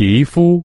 皮肤